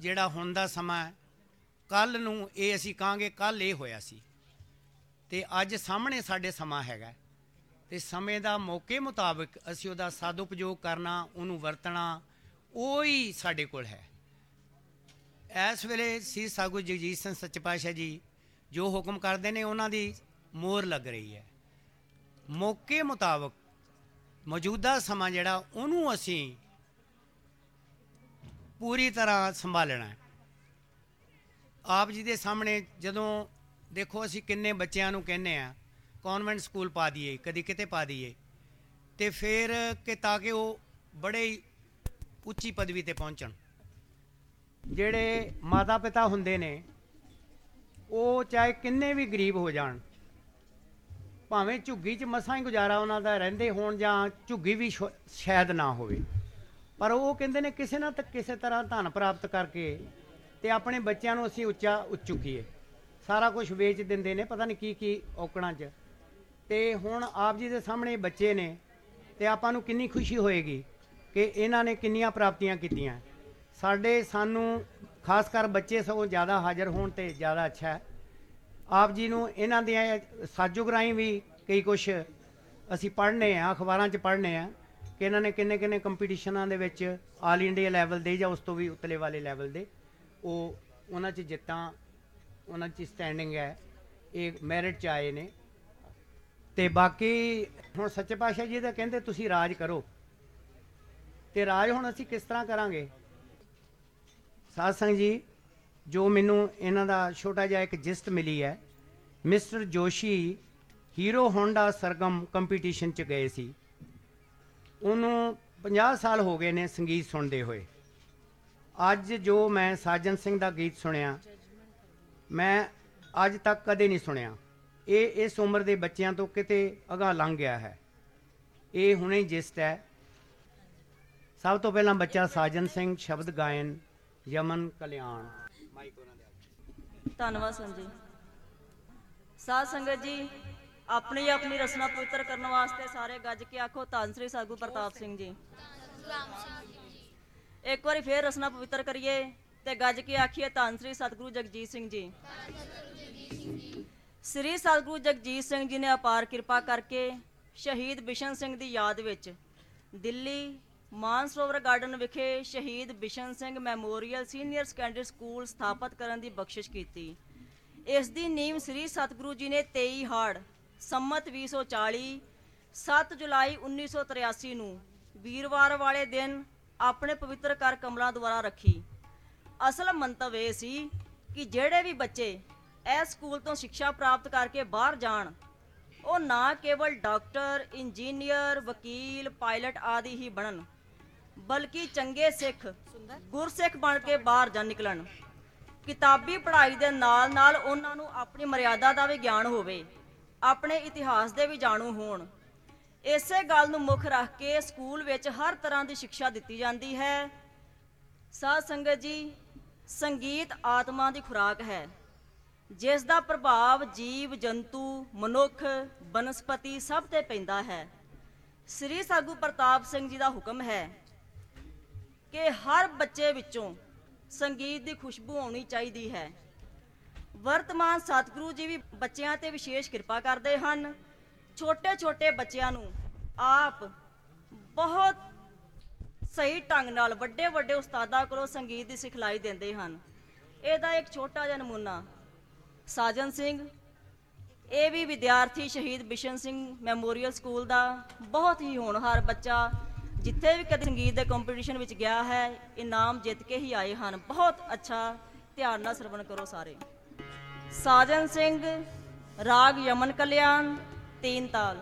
ਜਿਹੜਾ ਹੁਣ ਦਾ ਸਮਾਂ ਕੱਲ ਨੂੰ ਇਹ ਅਸੀਂ ਕਹਾਂਗੇ ਕੱਲ ਇਹ ਹੋਇਆ ਸੀ। ਤੇ ਅੱਜ ਸਾਹਮਣੇ ਸਾਡੇ ਸਮਾਂ ਹੈਗਾ ਤੇ ਸਮੇਂ ਦਾ ਮੌਕੇ ਮੁਤਾਬਕ ਅਸੀਂ ਉਹਦਾ ਸਦਉਪਯੋਗ ਕਰਨਾ, ਉਹਨੂੰ ਵਰਤਣਾ, ਉਹ ਹੀ ਸਾਡੇ ਕੋਲ ਹੈ। ਇਸ ਵੇਲੇ ਸੀ ਸਾਗੂ ਜਗਜੀਤ ਸਿੰਘ ਸੱਚੇ ਪਾਤਸ਼ਾਹ ਜੀ ਜੋ ਹੁਕਮ ਕਰਦੇ ਨੇ, ਉਹਨਾਂ ਦੀ ਮੋਹਰ ਲੱਗ ਰਹੀ ਹੈ। ਮੌਕੇ ਮੁਤਾਬਕ ਮੌਜੂਦਾ ਸਮਾਂ ਜਿਹੜਾ, ਉਹਨੂੰ ਅਸੀਂ ਪੂਰੀ ਤਰ੍ਹਾਂ ਸੰਭਾਲਣਾ ਹੈ। ਆਪ ਜੀ ਦੇ ਸਾਹਮਣੇ ਜਦੋਂ ਦੇਖੋ ਅਸੀਂ ਕਿੰਨੇ ਬੱਚਿਆਂ ਨੂੰ ਕਹਿੰਨੇ ਆ ਕਨਵੈਂਟ ਸਕੂਲ ਪਾ ਦਈਏ, ਕਦੀ ਕਿਤੇ ਪਾ ਦਈਏ, ਤੇ ਫਿਰ ਕਿ ਤਾਂ ਕਿ ਉਹ ਬੜੇ ਹੀ ਉੱਚੀ ਪਦਵੀ ਤੇ ਪਹੁੰਚਣ। ਜਿਹੜੇ ਮਾਤਾ ਪਿਤਾ ਹੁੰਦੇ ਨੇ, ਉਹ ਚਾਹੇ ਕਿੰਨੇ ਵੀ ਗਰੀਬ ਹੋ ਜਾਣ, ਭਾਵੇਂ ਝੁੱਗੀ 'ਚ ਮਸਾਂ ਹੀ ਗੁਜ਼ਾਰਾ ਉਹਨਾਂ ਦਾ ਰਹਿੰਦੇ ਹੋਣ ਜਾਂ ਝੁੱਗੀ ਵੀ ਸ਼ਾਇਦ ਨਾ ਹੋਵੇ। ਪਰ ਉਹ ਕਹਿੰਦੇ ਨੇ ਕਿਸੇ ਨਾ ਕਿਸੇ ਤਰ੍ਹਾਂ ਧਨ ਪ੍ਰਾਪਤ ਕਰਕੇ ਤੇ ਆਪਣੇ ਬੱਚਿਆਂ ਨੂੰ ਅਸੀਂ ਉੱਚਾ ਉੱਚ ਸਾਰਾ ਕੁਝ ਵੇਚ ਦਿੰਦੇ ਨੇ, ਪਤਾ ਨਹੀਂ ਕੀ ਕੀ ਔਕੜਾਂ 'ਚ। ਤੇ ਹੁਣ ਆਪ ਜੀ ਦੇ ਸਾਹਮਣੇ ਬੱਚੇ ਨੇ ਤੇ ਆਪਾਂ ਨੂੰ ਕਿੰਨੀ ਖੁਸ਼ੀ ਹੋਏਗੀ ਕਿ ਇਹਨਾਂ ਨੇ ਕਿੰਨੀਆਂ ਪ੍ਰਾਪਤੀਆਂ ਕੀਤੀਆਂ। ਸਾਡੇ ਸਾਨੂੰ ਖਾਸ ਕਰ ਬੱਚੇ ਸਗੋਂ ਜ਼ਿਆਦਾ ਹਾਜ਼ਰ ਹੋਣ ਤੇ ਜ਼ਿਆਦਾ ਅੱਛਾ ਹੈ। ਆਪ ਜੀ ਨੂੰ ਇਹਨਾਂ ਦੀਆਂ ਸਾਜੋਗ ਰਾਹੀਂ ਵੀ ਕਈ ਕੁਝ ਅਸੀਂ ਪੜ੍ਹਨੇ ਆ, ਅਖਬਾਰਾਂ 'ਚ ਪੜ੍ਹਨੇ ਆ। ਕਿ ਇਹਨਾਂ ਨੇ ਕਿੰਨੇ ਕਿੰਨੇ ਕੰਪੀਟੀਸ਼ਨਾਂ ਦੇ ਵਿੱਚ ਆਲ ਇੰਡੀਆ ਲੈਵਲ ਦੇ ਜਾਂ ਉਸ ਤੋਂ ਵੀ ਉਤਲੇ ਵਾਲੇ ਲੈਵਲ ਦੇ, ਉਹ ਉਹਨਾਂ 'ਚ ਜਿੱਤਾਂ, ਉਹਨਾਂ 'ਚ ਸਟੈਂਡਿੰਗ ਹੈ, ਇਹ ਮੈਰਿਟ 'ਚ ਆਏ ਨੇ। ਤੇ ਬਾਕੀ ਹੁਣ ਸੱਚੇ ਪਾਤਸ਼ਾਹ ਜੀ ਤਾਂ ਕਹਿੰਦੇ ਤੁਸੀਂ ਰਾਜ ਕਰੋ। ਤੇ ਰਾਜ ਹੁਣ ਅਸੀਂ ਕਿਸ ਤਰ੍ਹਾਂ ਕਰਾਂਗੇ? ਸਾਧ ਸੰਗਤ ਜੀ, ਜੋ ਮੈਨੂੰ ਇਹਨਾਂ ਦਾ ਛੋਟਾ ਜਿਹਾ ਇੱਕ ਜਿਸਟ ਮਿਲੀ ਹੈ, mister Joshi Hero Honda Sargam competition ਚ ਗਏ ਸੀ। ਉਹਨੂੰ 50 ਸਾਲ ਹੋ ਗਏ ਨੇ ਸੰਗੀਤ ਸੁਣਦੇ ਹੋਏ। ਅੱਜ ਜੋ ਮੈਂ ਸਾਜਨ ਸਿੰਘ ਦਾ ਗੀਤ ਸੁਣਿਆ, ਮੈਂ ਅੱਜ ਤੱਕ ਕਦੇ ਨਹੀਂ ਸੁਣਿਆ। ਇਹ ਇਸ ਉਮਰ ਦੇ ਬੱਚਿਆਂ ਤੋਂ ਕਿਤੇ ਅਗਾਂਹ ਲੰਘ ਗਿਆ ਹੈ। ਇਹ ਹੁਣੇ ਹੀ ਜਿਸਟ ਹੈ। ਸਭ ਤੋਂ ਪਹਿਲਾਂ ਬੱਚਾ ਸਾਜਨ ਸਿੰਘ, ਸ਼ਬਦ ਗਾਇਨ, ਯਮਨ ਕਲਿਆਣ। ਮਾਈਕ ਉਹਨਾਂ ਦੇ ਧੰਨਵਾਦ ਸੰਜੀ। ਸਾਧ ਸੰਗਤ ਜੀ ਆਪਣੀ ਆਪਣੀ ਰਸਨਾ ਪਵਿੱਤਰ ਕਰਨ ਵਾਸਤੇ ਸਾਰੇ ਗੱਜ ਕੇ ਆਖੋ ਧੰਨ ਸ੍ਰੀ ਸਾਗੂ ਪ੍ਰਤਾਪ ਸਿੰਘ ਜੀ। ਇੱਕ ਵਾਰੀ ਫੇਰ ਰਸਨਾ ਪਵਿੱਤਰ ਕਰੀਏ ਤੇ ਗੱਜ ਕੇ ਆਖੀਏ ਧੰਨ ਸ੍ਰੀ ਸਤਿਗੁਰੂ ਜਗਜੀਤ ਸਿੰਘ ਜੀ। ਸ੍ਰੀ ਸਤਿਗੁਰੂ ਜਗਜੀਤ ਸਿੰਘ ਜੀ ਨੇ ਅਪਾਰ ਕਿਰਪਾ ਕਰਕੇ ਸ਼ਹੀਦ ਬਿਸ਼ਨ ਸਿੰਘ ਦੀ ਯਾਦ ਵਿੱਚ ਦਿੱਲੀ ਮਾਨਸਰੋਵਰ ਗਾਰਡਨ ਵਿਖੇ Shaheed Bishan Singh memorial senior secondary school ਸਥਾਪਿਤ ਕਰਨ ਦੀ ਬਖਸ਼ਿਸ਼ ਕੀਤੀ। ਇਸ ਦੀ ਨੀਂਹ ਸ੍ਰੀ ਸਤਿਗੁਰੂ ਜੀ ਨੇ 23 ਹਾੜ ਸੰਮਤ 2040 7 ਜੁਲਾਈ 1983 ਨੂੰ ਵੀਰਵਾਰ ਵਾਲੇ ਦਿਨ ਆਪਣੇ ਪਵਿੱਤਰ ਕਰ ਕਮਲਾਂ ਦੁਆਰਾ ਰੱਖੀ। ਅਸਲ ਮੰਤਵ ਇਹ ਸੀ ਕਿ ਜਿਹੜੇ ਵੀ ਬੱਚੇ ਇਸ ਸਕੂਲ ਤੋਂ ਸਿੱਖਿਆ ਪ੍ਰਾਪਤ ਕਰਕੇ ਬਾਹਰ ਜਾਣ, ਉਹ ਨਾ ਕੇਵਲ ਡਾਕਟਰ, ਇੰਜੀਨੀਅਰ, ਵਕੀਲ, ਪਾਇਲਟ ਆਦਿ ਹੀ ਬਣਨ, ਬਲਕਿ ਚੰਗੇ ਸਿੱਖ, ਗੁਰਸਿੱਖ ਬਣ ਕੇ ਬਾਹਰ ਜਾ ਨਿਕਲਣ। ਕਿਤਾਬੀ ਪੜ੍ਹਾਈ ਦੇ ਨਾਲ ਨਾਲ ਉਹਨਾਂ ਨੂੰ ਆਪਣੀ ਮਰਿਆਦਾ ਦਾ ਵੀ ਗਿਆਨ ਹੋਵੇ। ਆਪਣੇ ਇਤਿਹਾਸ ਦੇ ਵੀ ਜਾਣੂ ਹੋਣ। ਇਸੇ ਗੱਲ ਨੂੰ ਮੁੱਖ ਰੱਖ ਕੇ ਸਕੂਲ ਵਿੱਚ ਹਰ ਤਰ੍ਹਾਂ ਦੀ ਸਿੱਖਿਆ ਦਿੱਤੀ ਜਾਂਦੀ ਹੈ। ਸਾਧ ਸੰਗਤ ਜੀ, ਸੰਗੀਤ ਆਤਮਾ ਦੀ ਖੁਰਾਕ ਹੈ। ਜਿਸ ਦਾ ਪ੍ਰਭਾਵ ਜੀਵ, ਜੰਤੂ, ਮਨੁੱਖ, ਬਨਸਪਤੀ ਸਭ ਤੇ ਪੈਂਦਾ ਹੈ। ਸ੍ਰੀ ਸਾਗੂ ਪ੍ਰਤਾਪ ਸਿੰਘ ਜੀ ਦਾ ਹੁਕਮ ਹੈ ਕਿ ਹਰ ਬੱਚੇ ਵਿੱਚੋਂ ਸੰਗੀਤ ਦੀ ਖੁਸ਼ਬੂ ਆਉਣੀ ਚਾਹੀਦੀ ਹੈ। ਵਰਤਮਾਨ ਸਤਿਗੁਰੂ ਜੀ ਵੀ ਬੱਚਿਆਂ ਤੇ ਵਿਸ਼ੇਸ਼ ਕਿਰਪਾ ਕਰਦੇ ਹਨ। ਛੋਟੇ ਛੋਟੇ ਬੱਚਿਆਂ ਨੂੰ ਆਪ ਬਹੁਤ ਸਹੀ ਢੰਗ ਨਾਲ ਵੱਡੇ ਵੱਡੇ ਉਸਤਾਦਾਂ ਕੋਲੋਂ ਸੰਗੀਤ ਦੀ ਸਿਖਲਾਈ ਦਿੰਦੇ ਹਨ। ਇਹਦਾ ਇੱਕ ਛੋਟਾ ਜਿਹਾ ਨਮੂਨਾ, ਸਾਜਨ ਸਿੰਘ। ਇਹ ਵੀ ਵਿਦਿਆਰਥੀ ਸ਼ਹੀਦ ਬਿਸ਼ਨ ਸਿੰਘ ਮੈਮੋਰੀਅਲ ਸਕੂਲ ਦਾ ਬਹੁਤ ਹੀ ਹੋਣਹਾਰ ਬੱਚਾ, ਜਿੱਥੇ ਵੀ ਕਦੇ ਸੰਗੀਤ ਦੇ ਕੰਪੀਟੀਸ਼ਨ ਵਿੱਚ ਗਿਆ ਹੈ, ਇਨਾਮ ਜਿੱਤ ਕੇ ਹੀ ਆਏ ਹਨ। ਬਹੁਤ ਅੱਛਾ ਧਿਆਨ ਨਾਲ ਸਰਵਣ ਕਰੋ ਸਾਰੇ। ਸਾਜਨ ਸਿੰਘ ਰਾਗ ਯਮਨ ਕਲਿਆਣ ਤੀਨ ਤਾਲ।